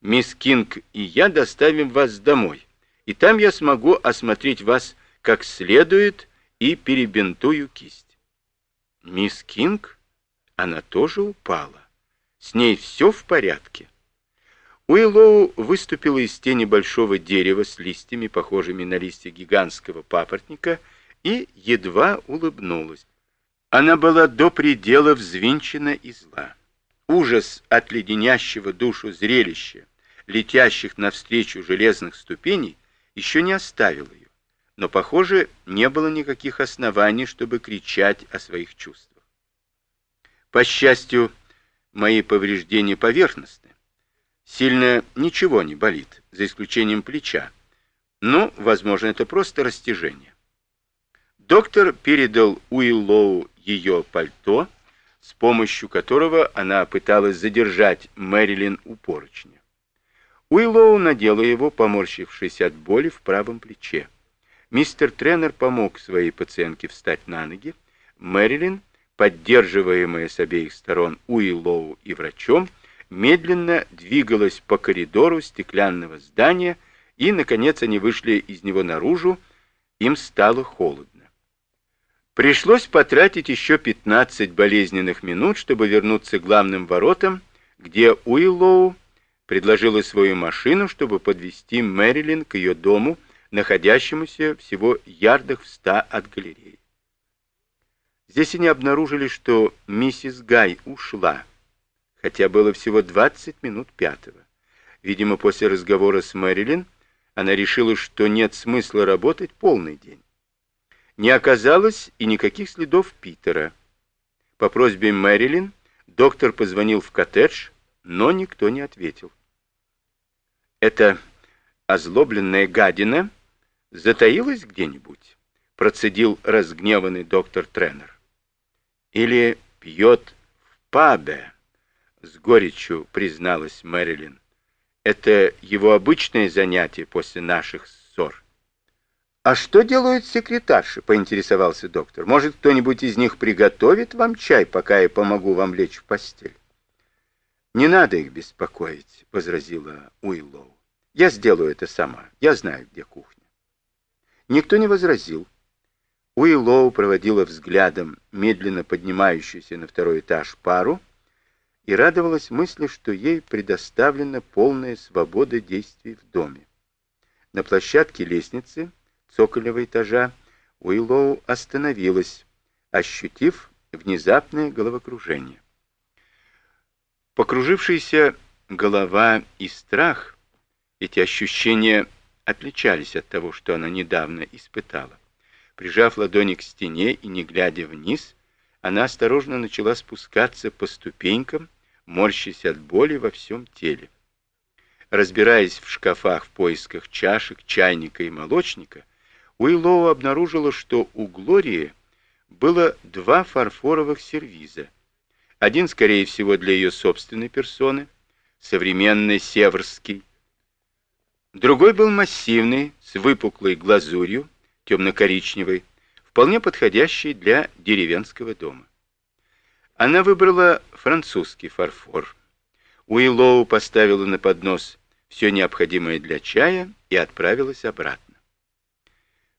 Мисс Кинг и я доставим вас домой, и там я смогу осмотреть вас как следует и перебинтую кисть. Мисс Кинг? Она тоже упала. С ней все в порядке. Уиллоу выступила из тени большого дерева с листьями, похожими на листья гигантского папоротника, и едва улыбнулась. Она была до предела взвинчена и зла. Ужас от леденящего душу зрелища, летящих навстречу железных ступеней, еще не оставил ее. Но, похоже, не было никаких оснований, чтобы кричать о своих чувствах. По счастью, мои повреждения поверхностны. Сильно ничего не болит, за исключением плеча. Но, возможно, это просто растяжение. Доктор передал Уиллоу ее пальто, с помощью которого она пыталась задержать Мэрилин у поручня. Уиллоу надела его, поморщившись от боли в правом плече. Мистер Тренер помог своей пациентке встать на ноги. Мэрилин, поддерживаемая с обеих сторон Уиллоу и врачом, медленно двигалась по коридору стеклянного здания, и, наконец, они вышли из него наружу, им стало холодно. Пришлось потратить еще 15 болезненных минут, чтобы вернуться к главным воротам, где Уиллоу предложила свою машину, чтобы подвести Мэрилин к ее дому, находящемуся всего ярдах в ста от галереи. Здесь они обнаружили, что миссис Гай ушла, хотя было всего 20 минут пятого. Видимо, после разговора с Мэрилин она решила, что нет смысла работать полный день. Не оказалось и никаких следов Питера. По просьбе Мэрилин доктор позвонил в коттедж, но никто не ответил. Эта озлобленная гадина затаилась где-нибудь, процедил разгневанный доктор Тренер. Или пьет в пабе, с горечью призналась Мэрилин. Это его обычное занятие после наших ссор. «А что делают секретарши?» — поинтересовался доктор. «Может, кто-нибудь из них приготовит вам чай, пока я помогу вам лечь в постель?» «Не надо их беспокоить», — возразила Уиллоу. «Я сделаю это сама. Я знаю, где кухня». Никто не возразил. Уиллоу проводила взглядом медленно поднимающуюся на второй этаж пару и радовалась мысли, что ей предоставлена полная свобода действий в доме. На площадке лестницы цокольного этажа, Уиллоу остановилась, ощутив внезапное головокружение. Покружившаяся голова и страх, эти ощущения отличались от того, что она недавно испытала. Прижав ладони к стене и не глядя вниз, она осторожно начала спускаться по ступенькам, морщась от боли во всем теле. Разбираясь в шкафах в поисках чашек, чайника и молочника, Уиллоу обнаружила, что у Глории было два фарфоровых сервиза. Один, скорее всего, для ее собственной персоны, современный северский. Другой был массивный, с выпуклой глазурью, темно-коричневой, вполне подходящий для деревенского дома. Она выбрала французский фарфор. Уиллоу поставила на поднос все необходимое для чая и отправилась обратно.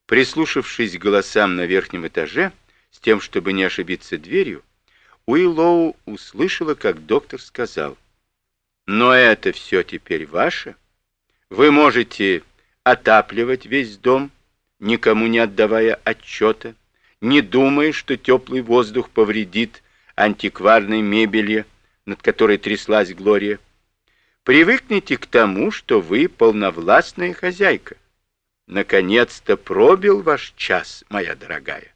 Прислушавшись к голосам на верхнем этаже, с тем, чтобы не ошибиться дверью, Уиллоу услышала, как доктор сказал, «Но это все теперь ваше. Вы можете отапливать весь дом, никому не отдавая отчета, не думая, что теплый воздух повредит антикварной мебели, над которой тряслась Глория. Привыкните к тому, что вы полновластная хозяйка. Наконец-то пробил ваш час, моя дорогая.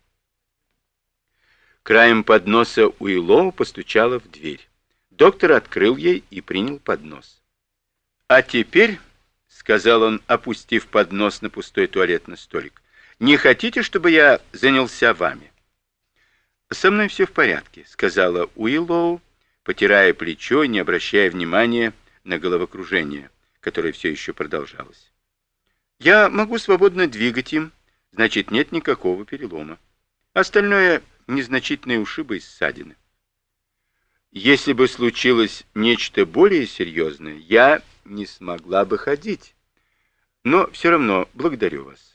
Краем подноса Уиллоу постучала в дверь. Доктор открыл ей и принял поднос. «А теперь», — сказал он, опустив поднос на пустой туалетный столик, «не хотите, чтобы я занялся вами?» «Со мной все в порядке», — сказала Уиллоу, потирая плечо и не обращая внимания на головокружение, которое все еще продолжалось. Я могу свободно двигать им, значит, нет никакого перелома. Остальное — незначительные ушибы и ссадины. Если бы случилось нечто более серьезное, я не смогла бы ходить. Но все равно благодарю вас.